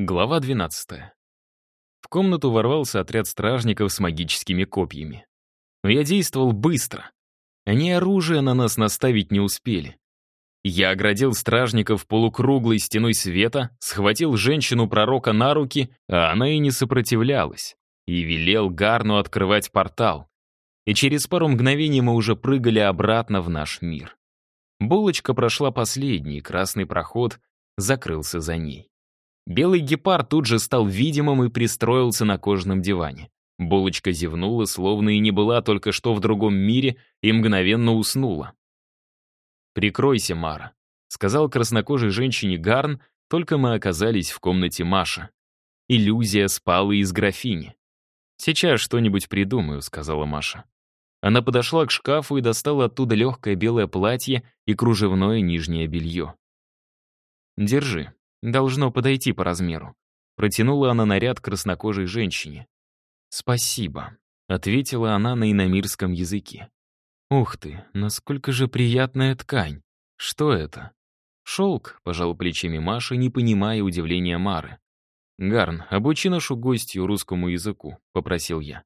Глава 12. В комнату ворвался отряд стражников с магическими копьями. Но я действовал быстро. Они оружие на нас наставить не успели. Я оградил стражников полукруглой стеной света, схватил женщину-пророка на руки, а она и не сопротивлялась, и велел Гарну открывать портал. И через пару мгновений мы уже прыгали обратно в наш мир. Булочка прошла последний, красный проход закрылся за ней. Белый гепард тут же стал видимым и пристроился на кожаном диване. Булочка зевнула, словно и не была только что в другом мире, и мгновенно уснула. «Прикройся, Мара», — сказал краснокожей женщине Гарн, только мы оказались в комнате Маша. Иллюзия спала из графини. «Сейчас что-нибудь придумаю», — сказала Маша. Она подошла к шкафу и достала оттуда легкое белое платье и кружевное нижнее белье. «Держи», Должно подойти по размеру. Протянула она наряд краснокожей женщине. «Спасибо», — ответила она на иномирском языке. «Ух ты, насколько же приятная ткань! Что это?» «Шелк», — пожал плечами Маша, не понимая удивления Мары. «Гарн, обучи нашу гостью русскому языку», — попросил я.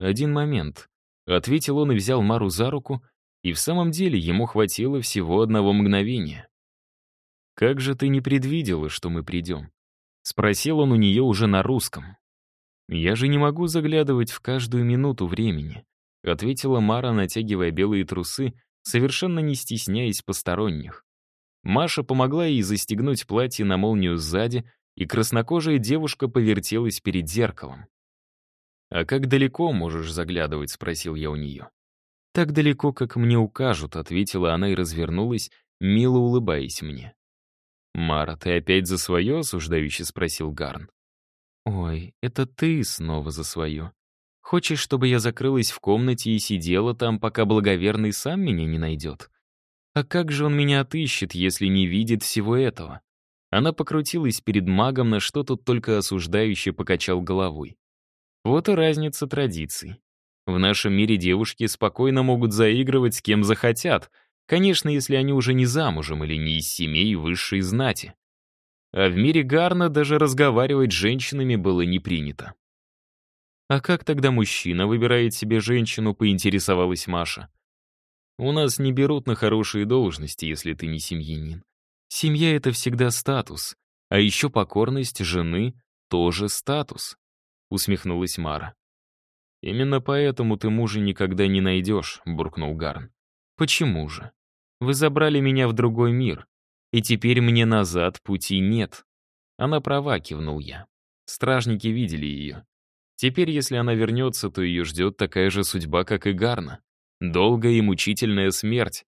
«Один момент», — ответил он и взял Мару за руку, и в самом деле ему хватило всего одного мгновения. «Как же ты не предвидела, что мы придем?» Спросил он у нее уже на русском. «Я же не могу заглядывать в каждую минуту времени», ответила Мара, натягивая белые трусы, совершенно не стесняясь посторонних. Маша помогла ей застегнуть платье на молнию сзади, и краснокожая девушка повертелась перед зеркалом. «А как далеко можешь заглядывать?» — спросил я у нее. «Так далеко, как мне укажут», — ответила она и развернулась, мило улыбаясь мне. «Мара, ты опять за свое?» — осуждающе спросил Гарн. «Ой, это ты снова за свое. Хочешь, чтобы я закрылась в комнате и сидела там, пока благоверный сам меня не найдет? А как же он меня отыщет, если не видит всего этого?» Она покрутилась перед магом, на что тот только осуждающе покачал головой. Вот и разница традиций. В нашем мире девушки спокойно могут заигрывать с кем захотят — Конечно, если они уже не замужем или не из семей высшей знати. А в мире Гарна даже разговаривать с женщинами было не принято. «А как тогда мужчина выбирает себе женщину?» — поинтересовалась Маша. «У нас не берут на хорошие должности, если ты не семьянин. Семья — это всегда статус, а еще покорность жены — тоже статус», — усмехнулась Мара. «Именно поэтому ты мужа никогда не найдешь», — буркнул Гарн. «Почему же? Вы забрали меня в другой мир, и теперь мне назад пути нет». Она права, кивнул я. Стражники видели ее. Теперь, если она вернется, то ее ждет такая же судьба, как и Гарна. Долгая и мучительная смерть.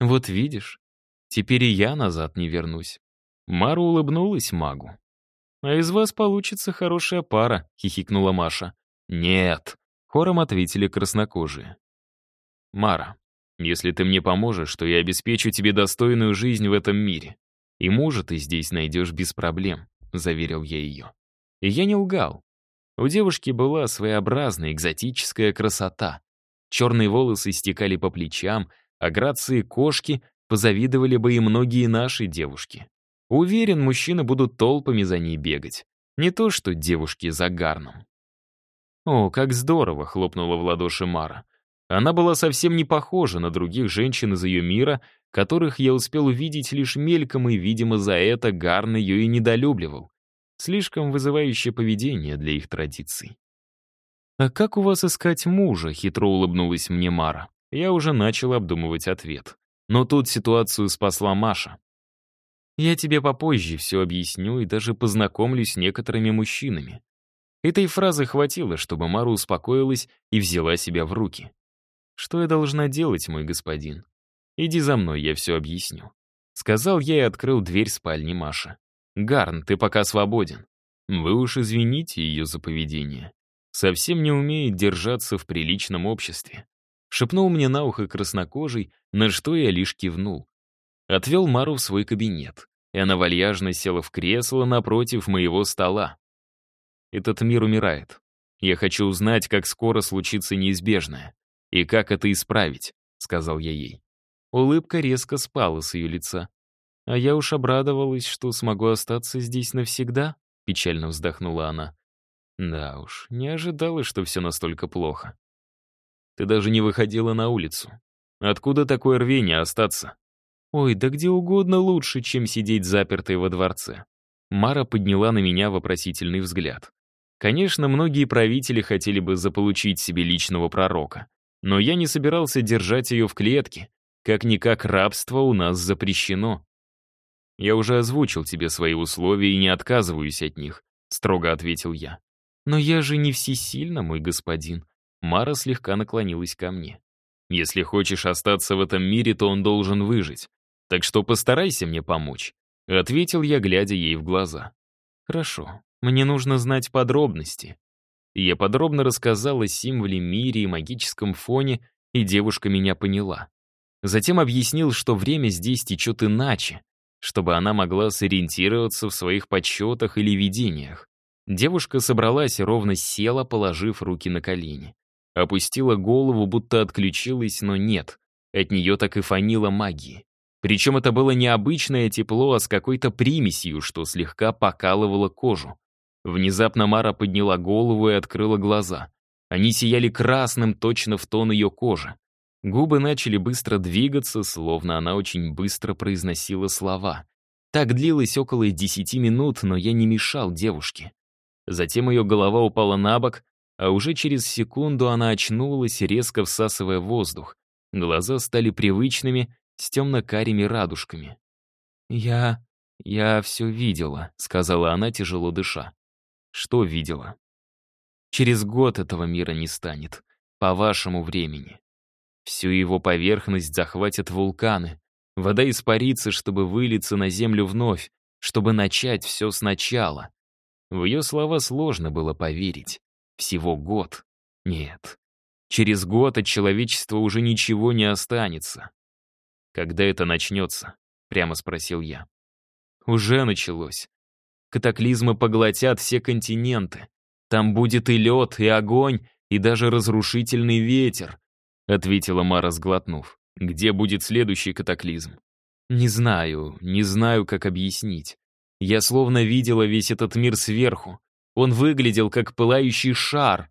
Вот видишь, теперь и я назад не вернусь. Мара улыбнулась магу. «А из вас получится хорошая пара», — хихикнула Маша. «Нет», — хором ответили краснокожие. «Мара, если ты мне поможешь, то я обеспечу тебе достойную жизнь в этом мире. И мужа ты здесь найдешь без проблем», — заверил я ее. И я не лгал. У девушки была своеобразная экзотическая красота. Черные волосы стекали по плечам, а грации кошки позавидовали бы и многие наши девушки. Уверен, мужчины будут толпами за ней бегать. Не то что девушки за гарном. «О, как здорово!» — хлопнула в ладоши Мара. Она была совсем не похожа на других женщин из ее мира, которых я успел увидеть лишь мельком, и, видимо, за это Гарн ее и недолюбливал. Слишком вызывающее поведение для их традиций. «А как у вас искать мужа?» — хитро улыбнулась мне Мара. Я уже начал обдумывать ответ. Но тут ситуацию спасла Маша. «Я тебе попозже все объясню и даже познакомлюсь с некоторыми мужчинами». Этой фразы хватило, чтобы Мара успокоилась и взяла себя в руки. «Что я должна делать, мой господин? Иди за мной, я все объясню». Сказал я и открыл дверь спальни Маши. «Гарн, ты пока свободен. Вы уж извините ее за поведение. Совсем не умеет держаться в приличном обществе». Шепнул мне на ухо краснокожий, на что я лишь кивнул. Отвел Мару в свой кабинет, и она вальяжно села в кресло напротив моего стола. Этот мир умирает. Я хочу узнать, как скоро случится неизбежное. «И как это исправить?» — сказал я ей. Улыбка резко спала с ее лица. А я уж обрадовалась, что смогу остаться здесь навсегда. — печально вздохнула она. «Да уж, не ожидала, что все настолько плохо. Ты даже не выходила на улицу. Откуда такое рвение остаться?» «Ой, да где угодно лучше, чем сидеть запертой во дворце». Мара подняла на меня вопросительный взгляд. Конечно, многие правители хотели бы заполучить себе личного пророка, но я не собирался держать ее в клетке. Как-никак рабство у нас запрещено. «Я уже озвучил тебе свои условия и не отказываюсь от них», — строго ответил я. «Но я же не всесильна, мой господин». Мара слегка наклонилась ко мне. «Если хочешь остаться в этом мире, то он должен выжить. Так что постарайся мне помочь», — ответил я, глядя ей в глаза. «Хорошо, мне нужно знать подробности». Я подробно рассказал о символе мире и магическом фоне, и девушка меня поняла. Затем объяснил, что время здесь течет иначе, чтобы она могла сориентироваться в своих подсчетах или видениях. Девушка собралась ровно села, положив руки на колени. Опустила голову, будто отключилась, но нет. От нее так и фанило магии. Причем это было не обычное тепло, а с какой-то примесью, что слегка покалывало кожу. Внезапно Мара подняла голову и открыла глаза. Они сияли красным точно в тон ее кожи. Губы начали быстро двигаться, словно она очень быстро произносила слова. Так длилось около десяти минут, но я не мешал девушке. Затем ее голова упала на бок, а уже через секунду она очнулась, резко всасывая воздух. Глаза стали привычными, с темно-карими радужками. «Я... я все видела», — сказала она, тяжело дыша. «Что видела?» «Через год этого мира не станет, по вашему времени. Всю его поверхность захватят вулканы. Вода испарится, чтобы вылиться на землю вновь, чтобы начать все сначала. В ее слова сложно было поверить. Всего год. Нет. Через год от человечества уже ничего не останется. «Когда это начнется?» — прямо спросил я. «Уже началось. Катаклизмы поглотят все континенты. Там будет и лед, и огонь, и даже разрушительный ветер. — ответила Мара, сглотнув. «Где будет следующий катаклизм?» «Не знаю, не знаю, как объяснить. Я словно видела весь этот мир сверху. Он выглядел как пылающий шар.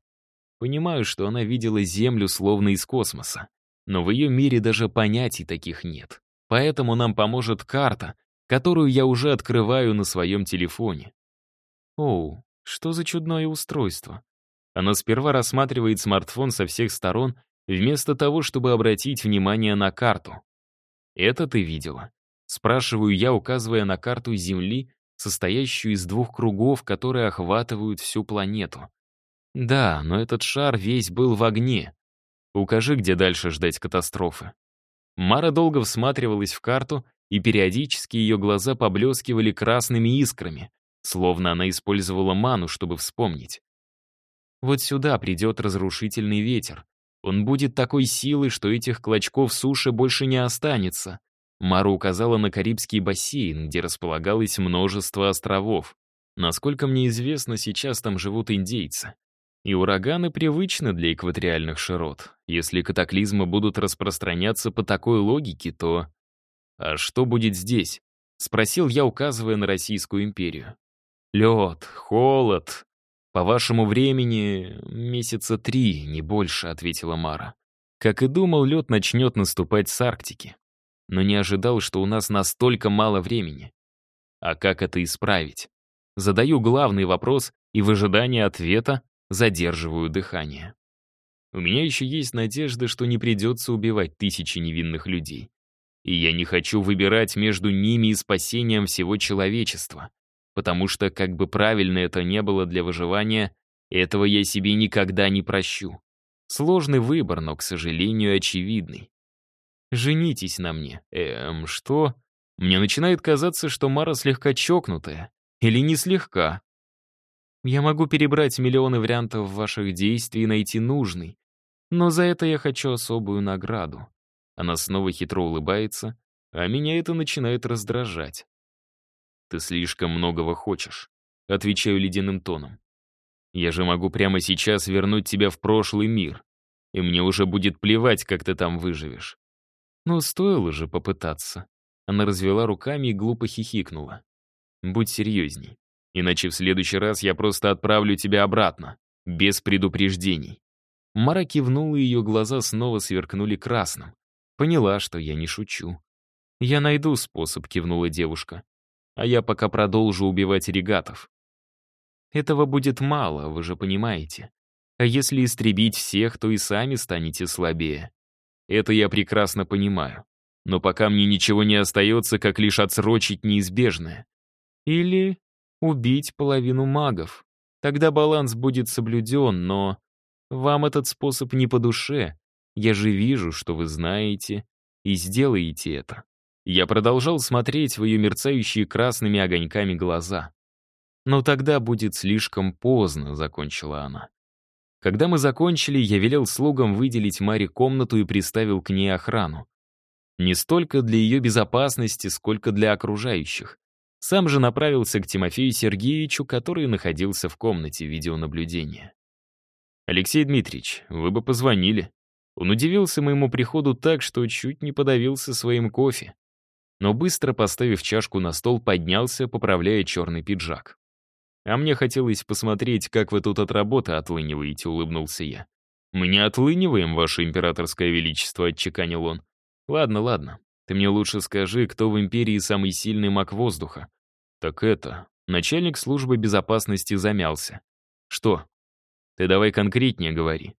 Понимаю, что она видела Землю словно из космоса. Но в ее мире даже понятий таких нет. Поэтому нам поможет карта, которую я уже открываю на своем телефоне. Оу, что за чудное устройство? Она сперва рассматривает смартфон со всех сторон, вместо того, чтобы обратить внимание на карту. «Это ты видела?» Спрашиваю я, указывая на карту Земли, состоящую из двух кругов, которые охватывают всю планету. «Да, но этот шар весь был в огне. Укажи, где дальше ждать катастрофы». Мара долго всматривалась в карту, и периодически ее глаза поблескивали красными искрами, словно она использовала ману, чтобы вспомнить. Вот сюда придет разрушительный ветер, он будет такой силы, что этих клочков суши больше не останется. Мара указала на Карибский бассейн, где располагалось множество островов. Насколько мне известно, сейчас там живут индейцы. И ураганы привычны для экваториальных широт. Если катаклизмы будут распространяться по такой логике, то... «А что будет здесь?» — спросил я, указывая на Российскую империю. «Лед, холод, «По вашему времени месяца три, не больше», — ответила Мара. Как и думал, лед начнет наступать с Арктики. Но не ожидал, что у нас настолько мало времени. А как это исправить? Задаю главный вопрос и в ожидании ответа задерживаю дыхание. У меня еще есть надежда, что не придется убивать тысячи невинных людей. И я не хочу выбирать между ними и спасением всего человечества потому что, как бы правильно это не было для выживания, этого я себе никогда не прощу. Сложный выбор, но, к сожалению, очевидный. «Женитесь на мне». Эм, что? Мне начинает казаться, что Мара слегка чокнутая. Или не слегка. Я могу перебрать миллионы вариантов ваших действий и найти нужный. Но за это я хочу особую награду. Она снова хитро улыбается, а меня это начинает раздражать. «Ты слишком многого хочешь», — отвечаю ледяным тоном. «Я же могу прямо сейчас вернуть тебя в прошлый мир, и мне уже будет плевать, как ты там выживешь». «Ну, стоило же попытаться». Она развела руками и глупо хихикнула. «Будь серьезней. Иначе в следующий раз я просто отправлю тебя обратно, без предупреждений». Мара кивнула, и ее глаза снова сверкнули красным. Поняла, что я не шучу. «Я найду способ», — кивнула девушка. «А я пока продолжу убивать регатов. Этого будет мало, вы же понимаете. А если истребить всех, то и сами станете слабее. Это я прекрасно понимаю. Но пока мне ничего не остается, как лишь отсрочить неизбежное. Или убить половину магов. Тогда баланс будет соблюден, но вам этот способ не по душе. Я же вижу, что вы знаете, и сделаете это. Я продолжал смотреть в ее мерцающие красными огоньками глаза. «Но тогда будет слишком поздно», — закончила она. Когда мы закончили, я велел слугам выделить Маре комнату и приставил к ней охрану. Не столько для ее безопасности, сколько для окружающих. Сам же направился к Тимофею Сергеевичу, который находился в комнате видеонаблюдения. «Алексей Дмитриевич, вы бы позвонили». Он удивился моему приходу так, что чуть не подавился своим кофе. Но быстро поставив чашку на стол, поднялся, поправляя черный пиджак. «А мне хотелось посмотреть, как вы тут от работы отлыниваете», — улыбнулся я. «Мы не отлыниваем, ваше императорское величество», — отчеканил он. «Ладно, ладно. Ты мне лучше скажи, кто в империи самый сильный маг воздуха?» «Так это...» Начальник службы безопасности замялся. «Что?» «Ты давай конкретнее говори».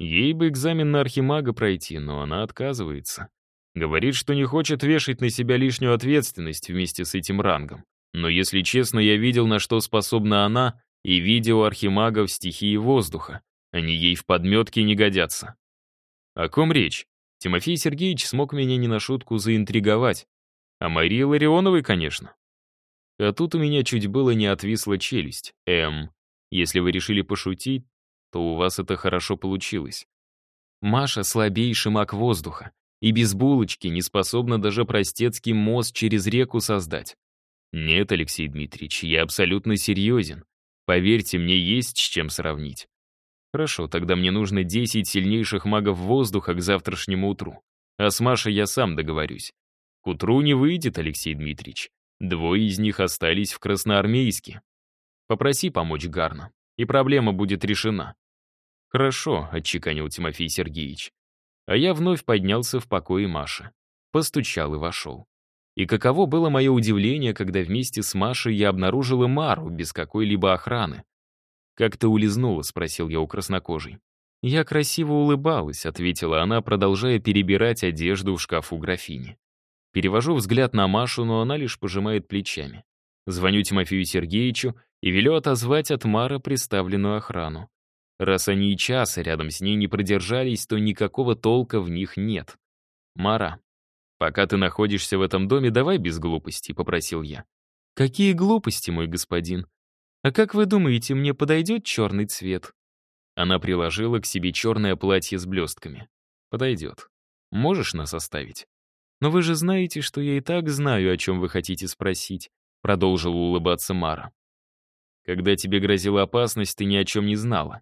Ей бы экзамен на архимага пройти, но она отказывается. Говорит, что не хочет вешать на себя лишнюю ответственность вместе с этим рангом. Но, если честно, я видел, на что способна она, и видео архимагов стихии воздуха. Они ей в подметке не годятся. О ком речь? Тимофей Сергеевич смог меня не на шутку заинтриговать. О Марии Ларионовой, конечно. А тут у меня чуть было не отвисла челюсть. Эм, если вы решили пошутить, то у вас это хорошо получилось. Маша — слабейший маг воздуха, и без булочки не способна даже простецкий мост через реку создать. Нет, Алексей Дмитриевич, я абсолютно серьезен. Поверьте, мне есть с чем сравнить. Хорошо, тогда мне нужно 10 сильнейших магов воздуха к завтрашнему утру. А с Машей я сам договорюсь. К утру не выйдет, Алексей Дмитриевич. Двое из них остались в Красноармейске. Попроси помочь Гарна, и проблема будет решена. Хорошо, отчеканил Тимофей Сергеевич. А я вновь поднялся в покое Маши. Постучал и вошел. И каково было мое удивление, когда вместе с Машей я обнаружила Мару без какой-либо охраны. «Как ты улизнула?» — спросил я у краснокожей. «Я красиво улыбалась», — ответила она, продолжая перебирать одежду в шкафу графини. Перевожу взгляд на Машу, но она лишь пожимает плечами. Звоню Тимофею Сергеевичу и велю отозвать от Мара представленную охрану. Раз они и часа рядом с ней не продержались, то никакого толка в них нет. «Мара, «Пока ты находишься в этом доме, давай без глупостей», — попросил я. «Какие глупости, мой господин? А как вы думаете, мне подойдет черный цвет?» Она приложила к себе черное платье с блестками. «Подойдет. Можешь нас оставить?» «Но вы же знаете, что я и так знаю, о чем вы хотите спросить», — продолжила улыбаться Мара. «Когда тебе грозила опасность, ты ни о чем не знала».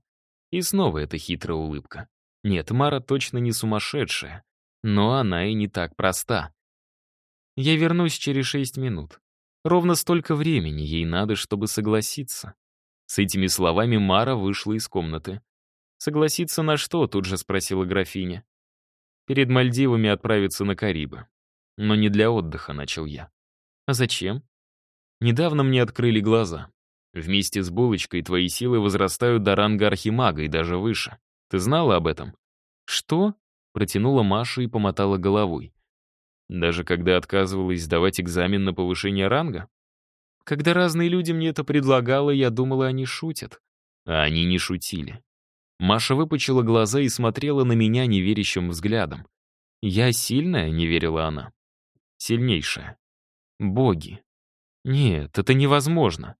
И снова эта хитрая улыбка. Нет, Мара точно не сумасшедшая. Но она и не так проста. Я вернусь через шесть минут. Ровно столько времени ей надо, чтобы согласиться. С этими словами Мара вышла из комнаты. «Согласиться на что?» — тут же спросила графиня. «Перед Мальдивами отправиться на Карибы. Но не для отдыха», — начал я. «А зачем?» «Недавно мне открыли глаза. Вместе с булочкой твои силы возрастают до ранга архимага и даже выше. Ты знала об этом?» «Что?» Протянула Маша и помотала головой. Даже когда отказывалась сдавать экзамен на повышение ранга? Когда разные люди мне это предлагала, я думала, они шутят. А они не шутили. Маша выпучила глаза и смотрела на меня неверящим взглядом. «Я сильная?» — не верила она. «Сильнейшая». «Боги». «Нет, это невозможно».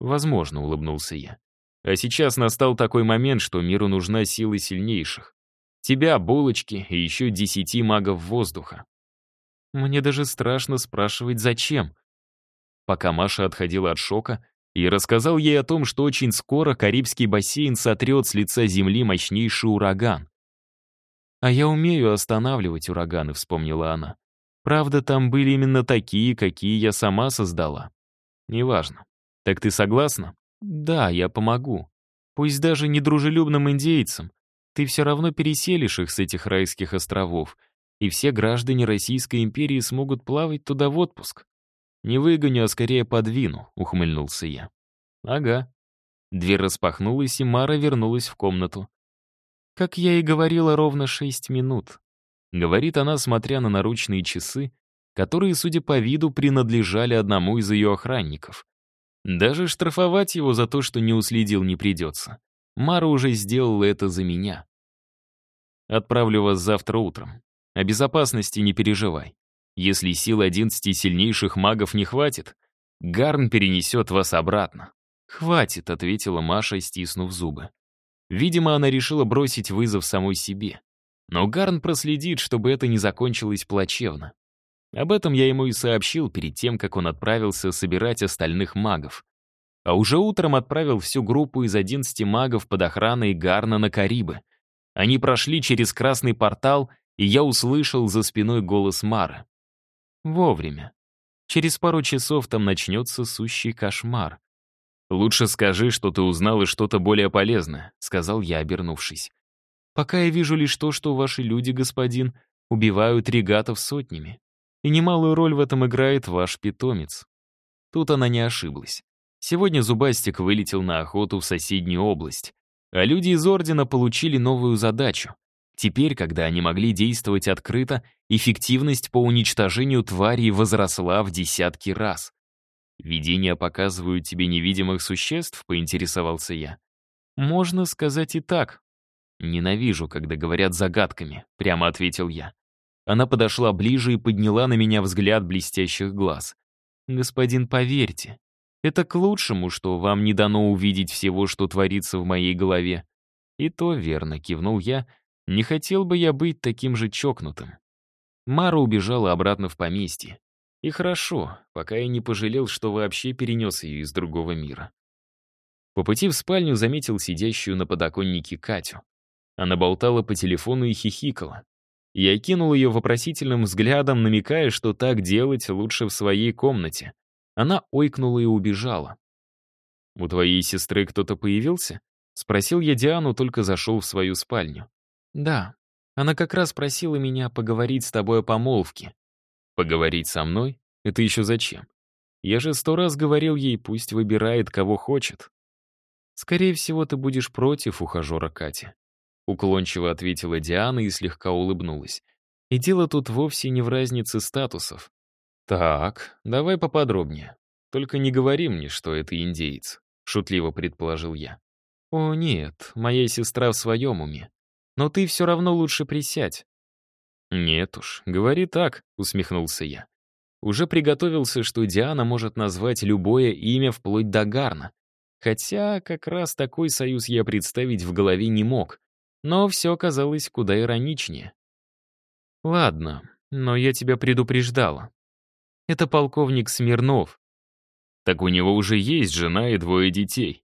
«Возможно», — улыбнулся я. «А сейчас настал такой момент, что миру нужна сила сильнейших. Тебя, булочки и еще десяти магов воздуха. Мне даже страшно спрашивать, зачем. Пока Маша отходила от шока, и рассказал ей о том, что очень скоро Карибский бассейн сотрет с лица земли мощнейший ураган. «А я умею останавливать ураганы», — вспомнила она. «Правда, там были именно такие, какие я сама создала. Неважно. Так ты согласна? Да, я помогу. Пусть даже недружелюбным индейцам. Ты все равно переселишь их с этих райских островов, и все граждане Российской империи смогут плавать туда в отпуск. Не выгоню, а скорее подвину, ухмыльнулся я. Ага. Дверь распахнулась, и Мара вернулась в комнату. Как я и говорила, ровно шесть минут. Говорит она, смотря на наручные часы, которые, судя по виду, принадлежали одному из ее охранников. Даже штрафовать его за то, что не уследил, не придется. Мара уже сделала это за меня. Отправлю вас завтра утром. О безопасности не переживай. Если сил одиннадцати сильнейших магов не хватит, Гарн перенесет вас обратно. «Хватит», — ответила Маша, стиснув зубы. Видимо, она решила бросить вызов самой себе. Но Гарн проследит, чтобы это не закончилось плачевно. Об этом я ему и сообщил перед тем, как он отправился собирать остальных магов. А уже утром отправил всю группу из 11 магов под охраной Гарна на Карибы. Они прошли через красный портал, и я услышал за спиной голос Мары. Вовремя. Через пару часов там начнется сущий кошмар. «Лучше скажи, что ты узнал и что-то более полезное», — сказал я, обернувшись. «Пока я вижу лишь то, что ваши люди, господин, убивают регатов сотнями. И немалую роль в этом играет ваш питомец». Тут она не ошиблась. Сегодня Зубастик вылетел на охоту в соседнюю область, а люди из Ордена получили новую задачу. Теперь, когда они могли действовать открыто, эффективность по уничтожению тварей возросла в десятки раз. «Видения показывают тебе невидимых существ?» — поинтересовался я. «Можно сказать и так». «Ненавижу, когда говорят загадками», — прямо ответил я. Она подошла ближе и подняла на меня взгляд блестящих глаз. «Господин, поверьте, это к лучшему, что вам не дано увидеть всего, что творится в моей голове. И то верно, кивнул я. Не хотел бы я быть таким же чокнутым. Мара убежала обратно в поместье. И хорошо, пока я не пожалел, что вообще перенес ее из другого мира. По пути в спальню заметил сидящую на подоконнике Катю. Она болтала по телефону и хихикала. Я кинул ее вопросительным взглядом, намекая, что так делать лучше в своей комнате. Она ойкнула и убежала. «У твоей сестры кто-то появился?» Спросил я Диану, только зашел в свою спальню. «Да. Она как раз просила меня поговорить с тобой о помолвке». «Поговорить со мной? Это еще зачем? Я же сто раз говорил ей, пусть выбирает, кого хочет». «Скорее всего, ты будешь против ухажера Кати», — уклончиво ответила Диана и слегка улыбнулась. «И дело тут вовсе не в разнице статусов. «Так, давай поподробнее. Только не говори мне, что это индеец», — шутливо предположил я. «О, нет, моя сестра в своем уме. Но ты все равно лучше присядь». «Нет уж, говори так», — усмехнулся я. Уже приготовился, что Диана может назвать любое имя вплоть до Гарна. Хотя как раз такой союз я представить в голове не мог. Но все оказалось куда ироничнее. «Ладно, но я тебя предупреждала. Это полковник Смирнов. Так у него уже есть жена и двое детей.